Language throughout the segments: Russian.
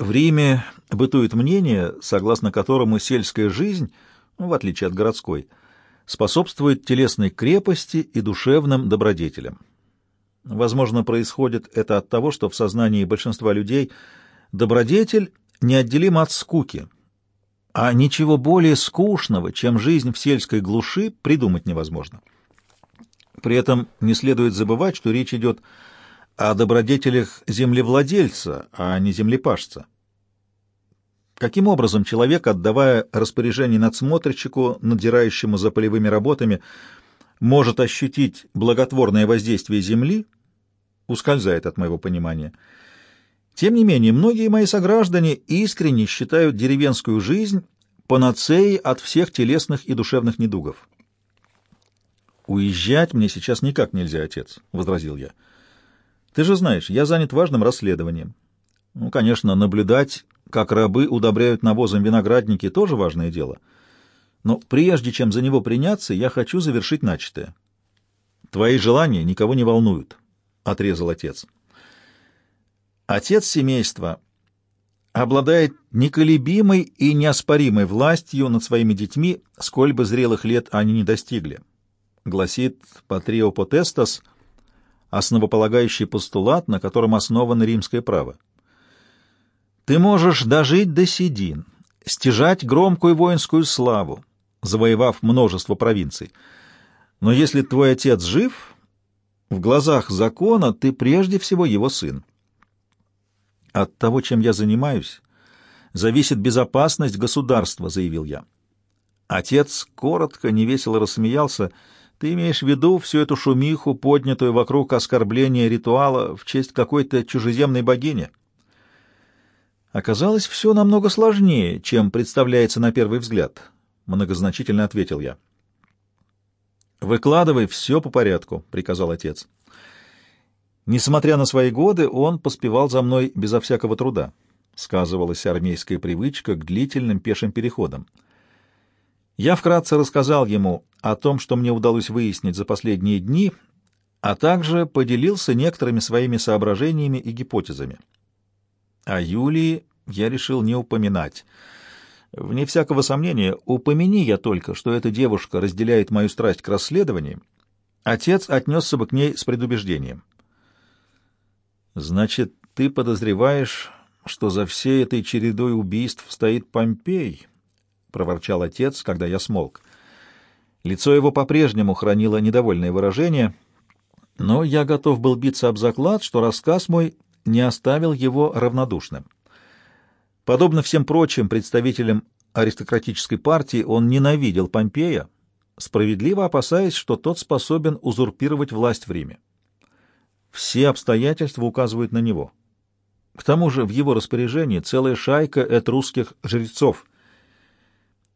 В Риме бытует мнение, согласно которому сельская жизнь, ну, в отличие от городской, способствует телесной крепости и душевным добродетелям. Возможно, происходит это от того, что в сознании большинства людей добродетель неотделим от скуки, а ничего более скучного, чем жизнь в сельской глуши, придумать невозможно. При этом не следует забывать, что речь идет о добродетелях землевладельца, а не землепашца. Каким образом человек, отдавая распоряжение надсмотрщику, надзирающему за полевыми работами, может ощутить благотворное воздействие земли, ускользает от моего понимания. Тем не менее, многие мои сограждане искренне считают деревенскую жизнь панацеей от всех телесных и душевных недугов. «Уезжать мне сейчас никак нельзя, отец», — возразил я. «Ты же знаешь, я занят важным расследованием. Ну, конечно, наблюдать, как рабы удобряют навозом виноградники, тоже важное дело. Но прежде чем за него приняться, я хочу завершить начатое. Твои желания никого не волнуют», — отрезал отец. Отец семейства обладает неколебимой и неоспоримой властью над своими детьми, сколь бы зрелых лет они не достигли гласит Патрио Потестас, основополагающий постулат, на котором основано римское право. Ты можешь дожить до седин, стяжать громкую воинскую славу, завоевав множество провинций. Но если твой отец жив, в глазах закона ты прежде всего его сын. От того, чем я занимаюсь, зависит безопасность государства, заявил я. Отец коротко, невесело рассмеялся — ты имеешь в виду всю эту шумиху, поднятую вокруг оскорбления ритуала в честь какой-то чужеземной богини? Оказалось, все намного сложнее, чем представляется на первый взгляд, — многозначительно ответил я. «Выкладывай все по порядку», — приказал отец. Несмотря на свои годы, он поспевал за мной безо всякого труда. Сказывалась армейская привычка к длительным пешим переходам. Я вкратце рассказал ему о том, что мне удалось выяснить за последние дни, а также поделился некоторыми своими соображениями и гипотезами. О Юлии я решил не упоминать. Вне всякого сомнения, упомяни я только, что эта девушка разделяет мою страсть к расследованию, отец отнесся бы к ней с предубеждением. «Значит, ты подозреваешь, что за всей этой чередой убийств стоит Помпей?» — проворчал отец, когда я смолк. Лицо его по-прежнему хранило недовольное выражение, но я готов был биться об заклад, что рассказ мой не оставил его равнодушным. Подобно всем прочим представителям аристократической партии, он ненавидел Помпея, справедливо опасаясь, что тот способен узурпировать власть в Риме. Все обстоятельства указывают на него. К тому же в его распоряжении целая шайка этрусских жрецов,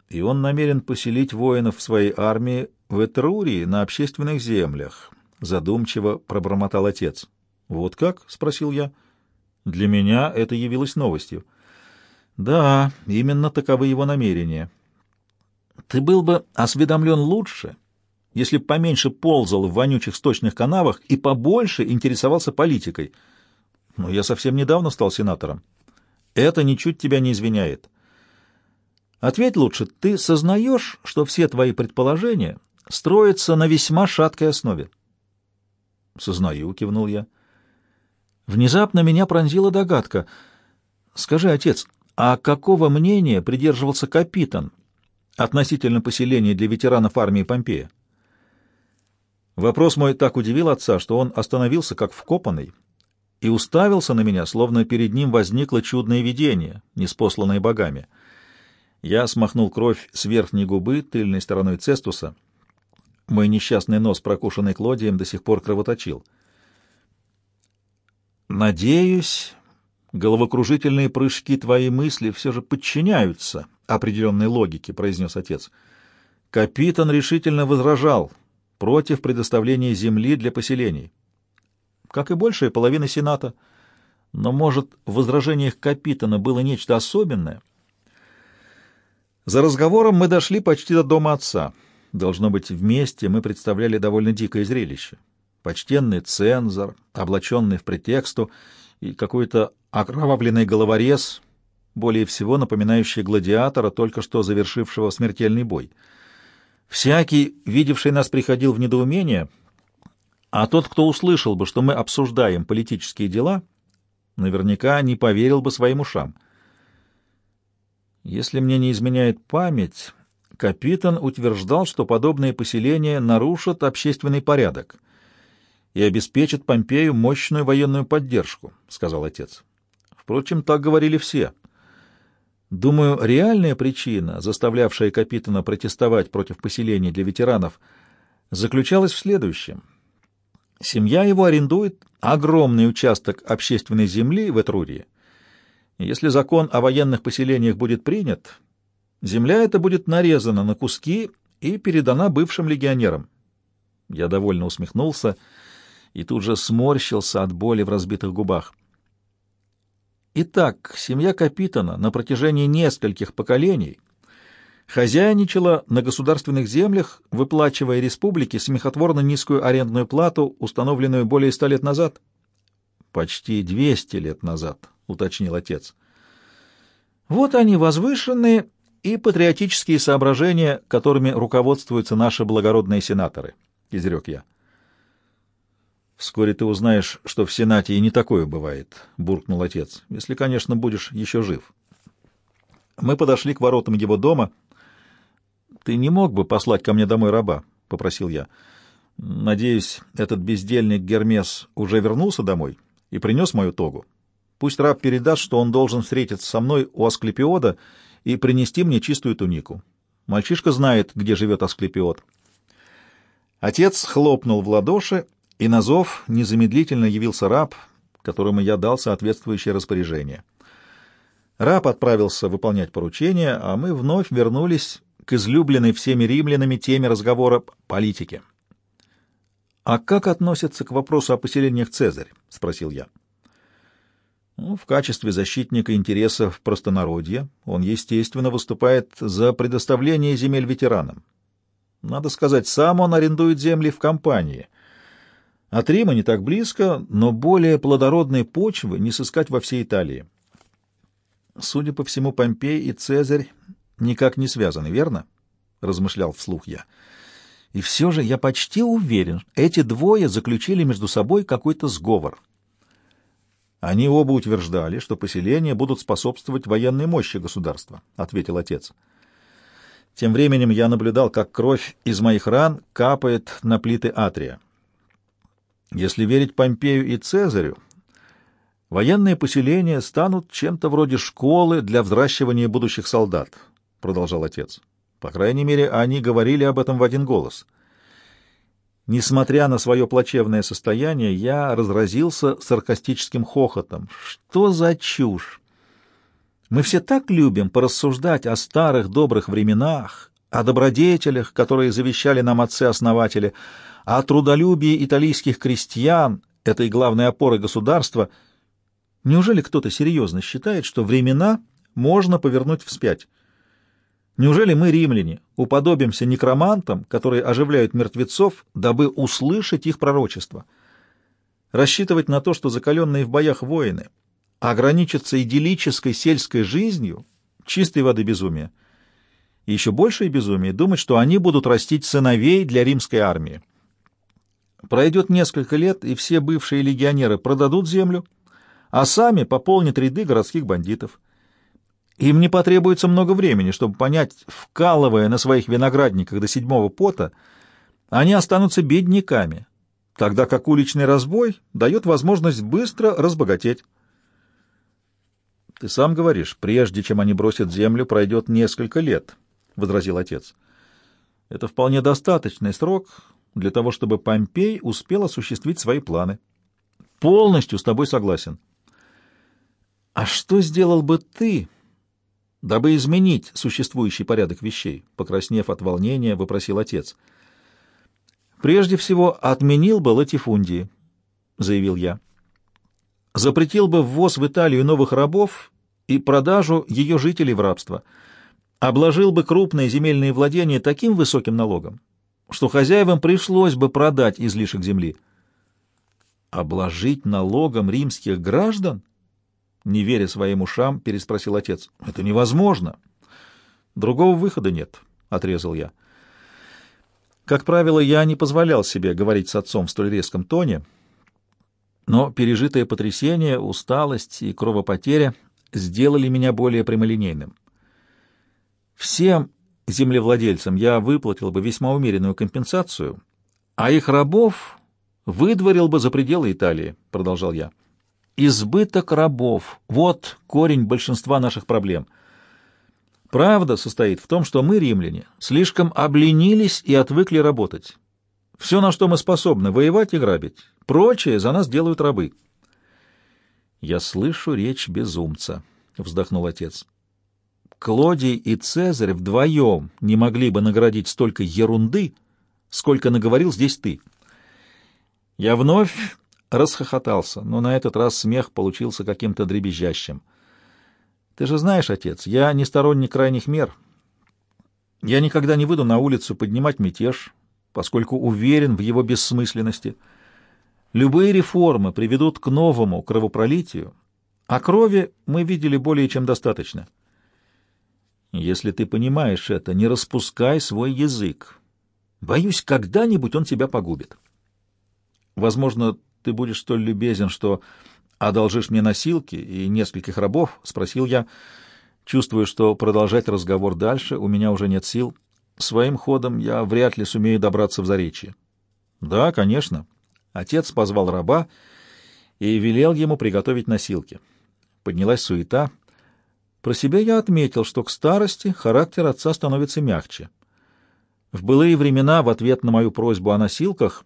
и он намерен поселить воинов своей армии в Этрурии на общественных землях, — задумчиво пробормотал отец. — Вот как? — спросил я. Для меня это явилось новостью. — Да, именно таковы его намерения. Ты был бы осведомлен лучше, если б поменьше ползал в вонючих сточных канавах и побольше интересовался политикой. Но я совсем недавно стал сенатором. Это ничуть тебя не извиняет. Ответь лучше, ты сознаешь, что все твои предположения строятся на весьма шаткой основе? Сознаю, кивнул я. Внезапно меня пронзила догадка. Скажи, отец, а какого мнения придерживался капитан относительно поселения для ветеранов армии Помпея? Вопрос мой так удивил отца, что он остановился как вкопанный и уставился на меня, словно перед ним возникло чудное видение, неспосланное богами — я смахнул кровь с верхней губы тыльной стороной цестуса. Мой несчастный нос, прокушенный Клодием, до сих пор кровоточил. «Надеюсь, головокружительные прыжки твоей мысли все же подчиняются определенной логике», — произнес отец. Капитан решительно возражал против предоставления земли для поселений. Как и большая половина Сената. Но, может, в возражениях капитана было нечто особенное — за разговором мы дошли почти до дома отца. Должно быть, вместе мы представляли довольно дикое зрелище. Почтенный цензор, облаченный в претексту, и какой-то окровавленный головорез, более всего напоминающее гладиатора, только что завершившего смертельный бой. Всякий, видевший нас, приходил в недоумение, а тот, кто услышал бы, что мы обсуждаем политические дела, наверняка не поверил бы своим ушам. Если мне не изменяет память, капитан утверждал, что подобные поселения нарушат общественный порядок и обеспечат Помпею мощную военную поддержку, — сказал отец. Впрочем, так говорили все. Думаю, реальная причина, заставлявшая капитана протестовать против поселений для ветеранов, заключалась в следующем. Семья его арендует огромный участок общественной земли в Этрурии. Если закон о военных поселениях будет принят, земля эта будет нарезана на куски и передана бывшим легионерам. Я довольно усмехнулся и тут же сморщился от боли в разбитых губах. Итак, семья Капитана на протяжении нескольких поколений хозяйничала на государственных землях, выплачивая республике смехотворно низкую арендную плату, установленную более ста лет назад. «Почти двести лет назад», — уточнил отец. «Вот они, возвышенные и патриотические соображения, которыми руководствуются наши благородные сенаторы», — изрек я. «Вскоре ты узнаешь, что в Сенате и не такое бывает», — буркнул отец, — «если, конечно, будешь еще жив». Мы подошли к воротам его дома. «Ты не мог бы послать ко мне домой раба?» — попросил я. «Надеюсь, этот бездельник Гермес уже вернулся домой и принес мою тогу. Пусть раб передаст, что он должен встретиться со мной у Асклепиода и принести мне чистую тунику. Мальчишка знает, где живет Асклепиод». Отец хлопнул в ладоши, и на зов незамедлительно явился раб, которому я дал соответствующее распоряжение. Раб отправился выполнять поручение, а мы вновь вернулись к излюбленной всеми римлянами теме разговора политики. «А как относятся к вопросу о поселениях Цезарь?» — спросил я. Ну, в качестве защитника интересов простонародья он, естественно, выступает за предоставление земель ветеранам. Надо сказать, сам он арендует земли в компании, от Рима не так близко, но более плодородной почвы не сыскать во всей Италии. Судя по всему, Помпей и Цезарь никак не связаны, верно? — размышлял вслух я. И все же я почти уверен, эти двое заключили между собой какой-то сговор. Они оба утверждали, что поселения будут способствовать военной мощи государства, — ответил отец. Тем временем я наблюдал, как кровь из моих ран капает на плиты атрия. Если верить Помпею и Цезарю, военные поселения станут чем-то вроде школы для взращивания будущих солдат, — продолжал отец. По крайней мере, они говорили об этом в один голос. Несмотря на свое плачевное состояние, я разразился саркастическим хохотом. Что за чушь! Мы все так любим порассуждать о старых добрых временах, о добродетелях, которые завещали нам отцы-основатели, о трудолюбии итальянских крестьян, этой главной опоры государства, неужели кто-то серьезно считает, что времена можно повернуть вспять? Неужели мы, римляне, уподобимся некромантам, которые оживляют мертвецов, дабы услышать их пророчество? Рассчитывать на то, что закаленные в боях воины ограничатся идиллической сельской жизнью, чистой воды безумия. И еще большее безумие — думать, что они будут растить сыновей для римской армии. Пройдет несколько лет, и все бывшие легионеры продадут землю, а сами пополнят ряды городских бандитов. Им не потребуется много времени, чтобы понять, вкалывая на своих виноградниках до седьмого пота, они останутся бедняками, тогда как уличный разбой дает возможность быстро разбогатеть. «Ты сам говоришь, прежде чем они бросят землю, пройдет несколько лет», — возразил отец. «Это вполне достаточный срок, для того, чтобы Помпей успел осуществить свои планы. Полностью с тобой согласен. А что сделал бы ты, дабы изменить существующий порядок вещей? Покраснев от волнения, вопросил отец. Прежде всего, отменил бы латифундии, заявил я. Запретил бы ввоз в Италию новых рабов и продажу ее жителей в рабство. Обложил бы крупные земельные владения таким высоким налогом, что хозяевам пришлось бы продать излишек земли. Обложить налогом римских граждан? Не веря своим ушам, переспросил отец. «Это невозможно!» «Другого выхода нет», — отрезал я. Как правило, я не позволял себе говорить с отцом в столь резком тоне, но пережитое потрясение, усталость и кровопотеря сделали меня более прямолинейным. Всем землевладельцам я выплатил бы весьма умеренную компенсацию, а их рабов выдворил бы за пределы Италии, — продолжал я. Избыток рабов — вот корень большинства наших проблем. Правда состоит в том, что мы, римляне, слишком обленились и отвыкли работать. Все, на что мы способны, — воевать и грабить. Прочее за нас делают рабы. «Я слышу речь безумца», — вздохнул отец. «Клодий и Цезарь вдвоем не могли бы наградить столько ерунды, сколько наговорил здесь ты». Я вновь расхохотался, но на этот раз смех получился каким-то дребезжащим. «Ты же знаешь, отец, я не сторонник крайних мер. Я никогда не выйду на улицу поднимать мятеж, поскольку уверен в его бессмысленности». Любые реформы приведут к новому кровопролитию, а крови мы видели более чем достаточно. Если ты понимаешь это, не распускай свой язык. Боюсь, когда-нибудь он тебя погубит. Возможно, ты будешь столь любезен, что одолжишь мне носилки и нескольких рабов, — спросил я, чувствуя, что продолжать разговор дальше у меня уже нет сил. Своим ходом я вряд ли сумею добраться в Заречье. — Да, конечно, Отец позвал раба и велел ему приготовить носилки. Поднялась суета. Про себя я отметил, что к старости характер отца становится мягче. В былые времена, в ответ на мою просьбу о носилках,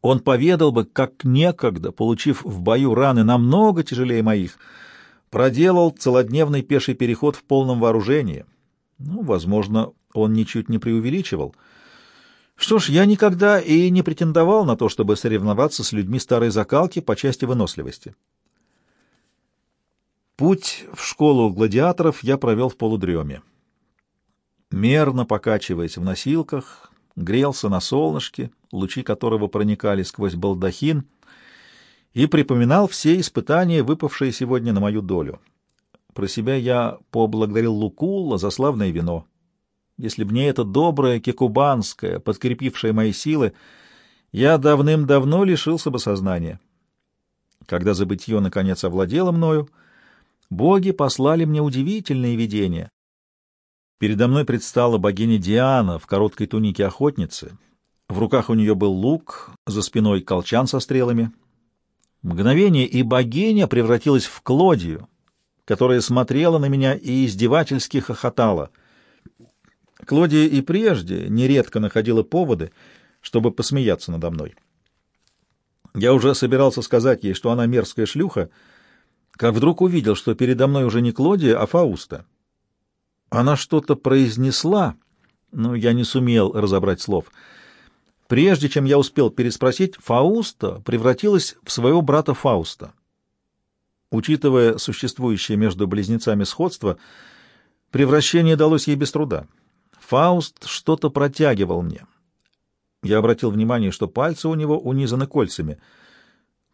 он поведал бы, как некогда, получив в бою раны намного тяжелее моих, проделал целодневный пеший переход в полном вооружении. Ну, возможно, он ничуть не преувеличивал — что ж, я никогда и не претендовал на то, чтобы соревноваться с людьми старой закалки по части выносливости. Путь в школу гладиаторов я провел в полудреме. Мерно покачиваясь в носилках, грелся на солнышке, лучи которого проникали сквозь балдахин, и припоминал все испытания, выпавшие сегодня на мою долю. Про себя я поблагодарил Лукулла за славное вино. Если б не это доброе кекубанское, подкрепившее мои силы, я давным-давно лишился бы сознания. Когда забытье наконец овладело мною, боги послали мне удивительные видения. Передо мной предстала богиня Диана в короткой тунике охотницы. В руках у нее был лук, за спиной колчан со стрелами. Мгновение, и богиня превратилась в Клодию, которая смотрела на меня и издевательски хохотала — Клодия и прежде нередко находила поводы, чтобы посмеяться надо мной. Я уже собирался сказать ей, что она мерзкая шлюха, как вдруг увидел, что передо мной уже не Клодия, а Фауста. Она что-то произнесла, но я не сумел разобрать слов. Прежде чем я успел переспросить, Фауста превратилась в своего брата Фауста. Учитывая существующее между близнецами сходство, превращение далось ей без труда. Фауст что-то протягивал мне. Я обратил внимание, что пальцы у него унизаны кольцами.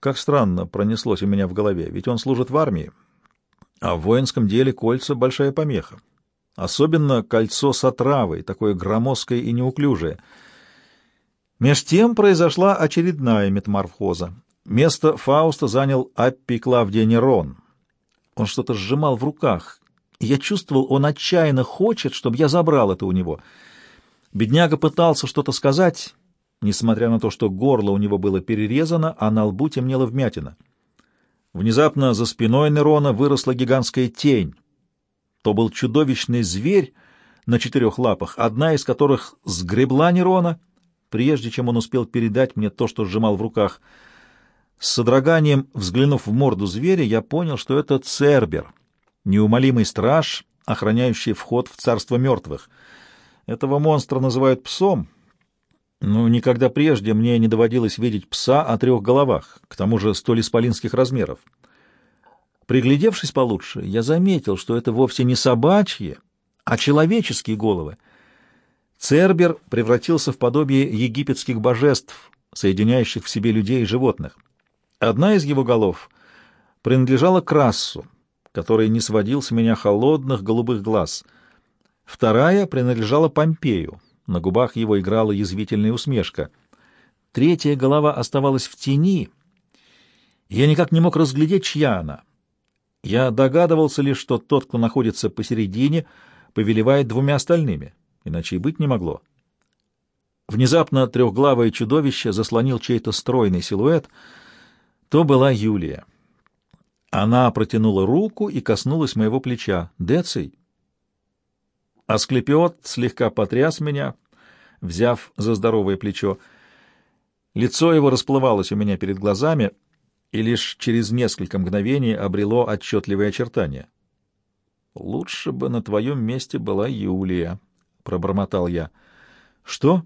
Как странно пронеслось у меня в голове, ведь он служит в армии, а в воинском деле кольца — большая помеха. Особенно кольцо с отравой, такое громоздкое и неуклюжее. Меж тем произошла очередная метаморфоза. Место Фауста занял Аппи Клавдия Нерон. Он что-то сжимал в руках, я чувствовал, он отчаянно хочет, чтобы я забрал это у него. Бедняга пытался что-то сказать, несмотря на то, что горло у него было перерезано, а на лбу темнела вмятина. Внезапно за спиной Нерона выросла гигантская тень. То был чудовищный зверь на четырех лапах, одна из которых сгребла Нерона, прежде чем он успел передать мне то, что сжимал в руках. С содроганием, взглянув в морду зверя, я понял, что это Цербер — неумолимый страж, охраняющий вход в царство мертвых. Этого монстра называют псом, но никогда прежде мне не доводилось видеть пса о трех головах, к тому же столь исполинских размеров. Приглядевшись получше, я заметил, что это вовсе не собачьи, а человеческие головы. Цербер превратился в подобие египетских божеств, соединяющих в себе людей и животных. Одна из его голов принадлежала Крассу, который не сводил с меня холодных голубых глаз. Вторая принадлежала Помпею, на губах его играла язвительная усмешка. Третья голова оставалась в тени, я никак не мог разглядеть, чья она. Я догадывался лишь, что тот, кто находится посередине, повелевает двумя остальными, иначе и быть не могло. Внезапно трехглавое чудовище заслонил чей-то стройный силуэт. То была Юлия. Она протянула руку и коснулась моего плеча. «Деций!» Асклепиот слегка потряс меня, взяв за здоровое плечо. Лицо его расплывалось у меня перед глазами, и лишь через несколько мгновений обрело отчетливые очертания. «Лучше бы на твоем месте была Юлия», — пробормотал я. «Что?»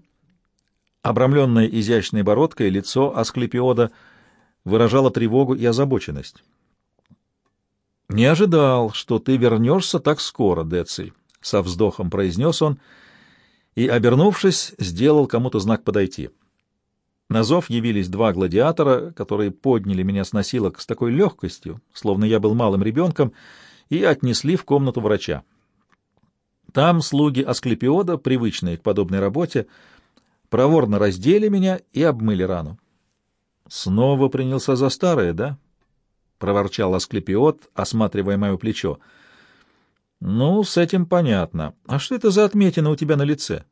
Обрамленное изящной бородкой лицо Асклепиода выражало тревогу и озабоченность. «Не ожидал, что ты вернешься так скоро, Деций», — со вздохом произнес он и, обернувшись, сделал кому-то знак подойти. На зов явились два гладиатора, которые подняли меня с носилок с такой легкостью, словно я был малым ребенком, и отнесли в комнату врача. Там слуги Асклепиода, привычные к подобной работе, проворно раздели меня и обмыли рану. «Снова принялся за старое, да?» — проворчал Асклепиод, осматривая мое плечо. «Ну, с этим понятно. А что это за отметина у тебя на лице?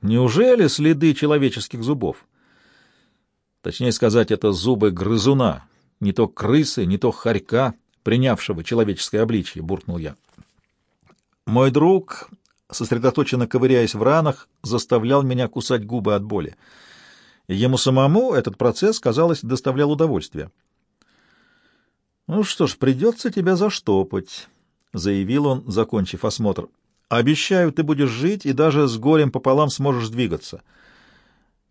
Неужели следы человеческих зубов?» Точнее сказать, это зубы грызуна, не то крысы, не то хорька, принявшего человеческое обличье, — буркнул я. Мой друг, сосредоточенно ковыряясь в ранах, заставлял меня кусать губы от боли. Ему самому этот процесс, казалось, доставлял удовольствие. «Ну что ж, придется тебя заштопать», — заявил он, закончив осмотр. «Обещаю, ты будешь жить и даже с горем пополам сможешь двигаться».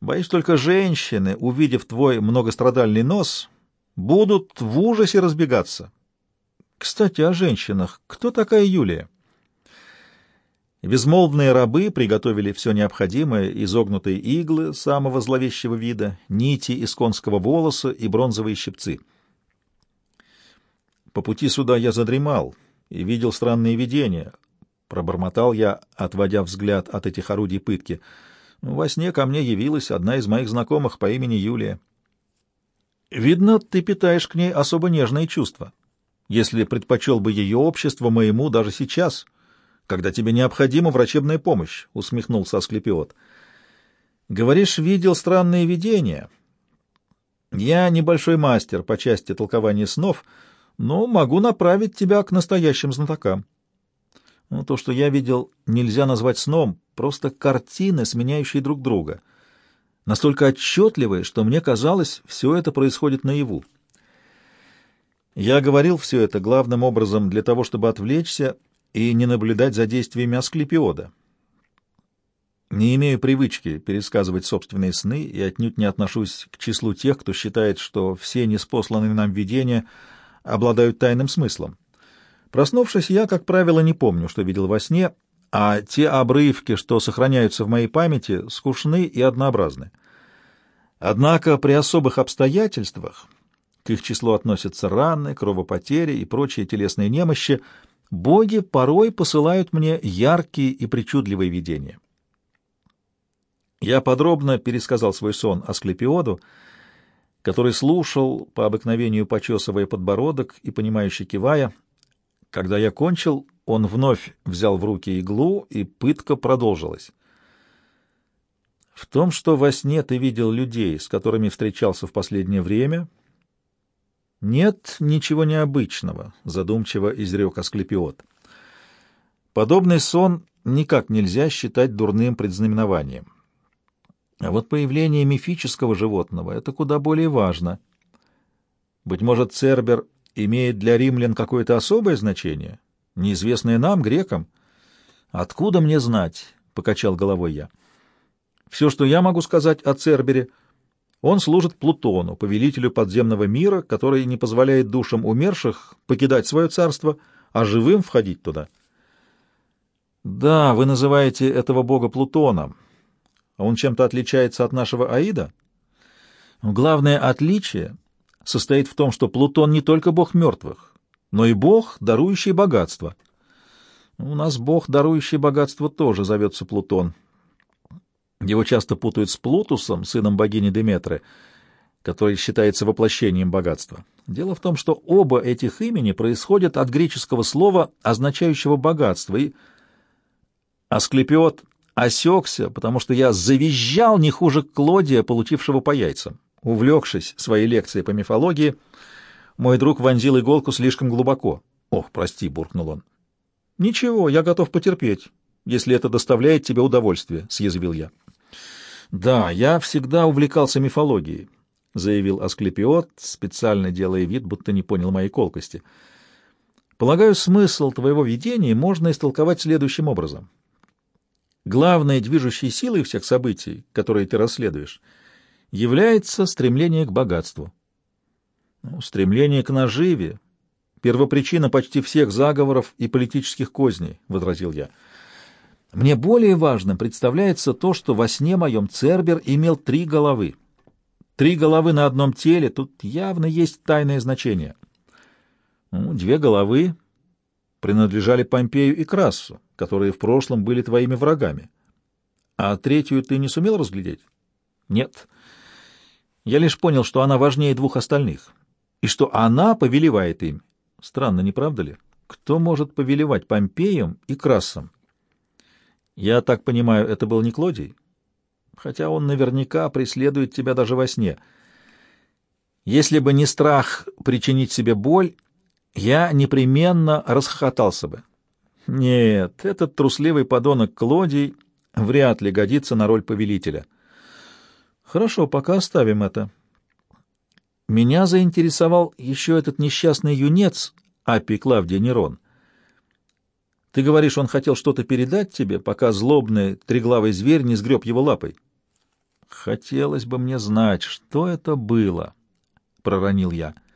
Боюсь, только женщины, увидев твой многострадальный нос, будут в ужасе разбегаться. Кстати, о женщинах. Кто такая Юлия? Безмолвные рабы приготовили все необходимое, изогнутые иглы самого зловещего вида, нити из конского волоса и бронзовые щипцы. По пути сюда я задремал и видел странные видения. Пробормотал я, отводя взгляд от этих орудий пытки — во сне ко мне явилась одна из моих знакомых по имени Юлия. Видно, ты питаешь к ней особо нежные чувства, если предпочел бы ее общество моему даже сейчас, когда тебе необходима врачебная помощь, — усмехнулся Асклепиот. Говоришь, видел странные видения. Я небольшой мастер по части толкования снов, но могу направить тебя к настоящим знатокам. Ну, то, что я видел, нельзя назвать сном, просто картины, сменяющие друг друга. Настолько отчетливые, что мне казалось, все это происходит наяву. Я говорил все это главным образом для того, чтобы отвлечься и не наблюдать за действиями Асклепиода. Не имею привычки пересказывать собственные сны и отнюдь не отношусь к числу тех, кто считает, что все неспосланные нам видения обладают тайным смыслом. Проснувшись, я, как правило, не помню, что видел во сне, а те обрывки, что сохраняются в моей памяти, скучны и однообразны. Однако при особых обстоятельствах, к их числу относятся раны, кровопотери и прочие телесные немощи, боги порой посылают мне яркие и причудливые видения. Я подробно пересказал свой сон Асклепиоду, который слушал, по обыкновению почесывая подбородок и понимающе кивая, когда я кончил, он вновь взял в руки иглу, и пытка продолжилась. В том, что во сне ты видел людей, с которыми встречался в последнее время, нет ничего необычного, задумчиво изрек Асклепиот. Подобный сон никак нельзя считать дурным предзнаменованием. А вот появление мифического животного — это куда более важно. Быть может, Цербер имеет для римлян какое-то особое значение, неизвестное нам, грекам? Откуда мне знать? — покачал головой я. Все, что я могу сказать о Цербере, он служит Плутону, повелителю подземного мира, который не позволяет душам умерших покидать свое царство, а живым входить туда. Да, вы называете этого бога Плутоном. Он чем-то отличается от нашего Аида? Главное отличие состоит в том, что Плутон не только бог мертвых, но и бог, дарующий богатство. У нас бог, дарующий богатство, тоже зовется Плутон. Его часто путают с Плутусом, сыном богини Деметры, который считается воплощением богатства. Дело в том, что оба этих имени происходят от греческого слова, означающего богатство, и Асклепиот осекся, потому что я завизжал не хуже Клодия, получившего по яйцам. Увлекшись своей лекцией по мифологии, мой друг вонзил иголку слишком глубоко. «Ох, прости», — буркнул он. «Ничего, я готов потерпеть, если это доставляет тебе удовольствие», — съязвил я. «Да, я всегда увлекался мифологией», — заявил Асклепиот, специально делая вид, будто не понял моей колкости. «Полагаю, смысл твоего видения можно истолковать следующим образом. Главной движущей силой всех событий, которые ты расследуешь, является стремление к богатству. Ну, стремление к наживе — первопричина почти всех заговоров и политических козней, — возразил я. Мне более важным представляется то, что во сне моем Цербер имел три головы — Три головы на одном теле, тут явно есть тайное значение. Ну, две головы принадлежали Помпею и Красу, которые в прошлом были твоими врагами. А третью ты не сумел разглядеть? Нет. Я лишь понял, что она важнее двух остальных, и что она повелевает им. Странно, не правда ли? Кто может повелевать Помпеем и Красом? Я так понимаю, это был не Клодий? хотя он наверняка преследует тебя даже во сне. Если бы не страх причинить себе боль, я непременно расхохотался бы. Нет, этот трусливый подонок Клодий вряд ли годится на роль повелителя. Хорошо, пока оставим это. Меня заинтересовал еще этот несчастный юнец Апий Клавдий Нерон. Ты говоришь, он хотел что-то передать тебе, пока злобный триглавый зверь не сгреб его лапой. Хотелось бы мне знать, что это было, — проронил я. —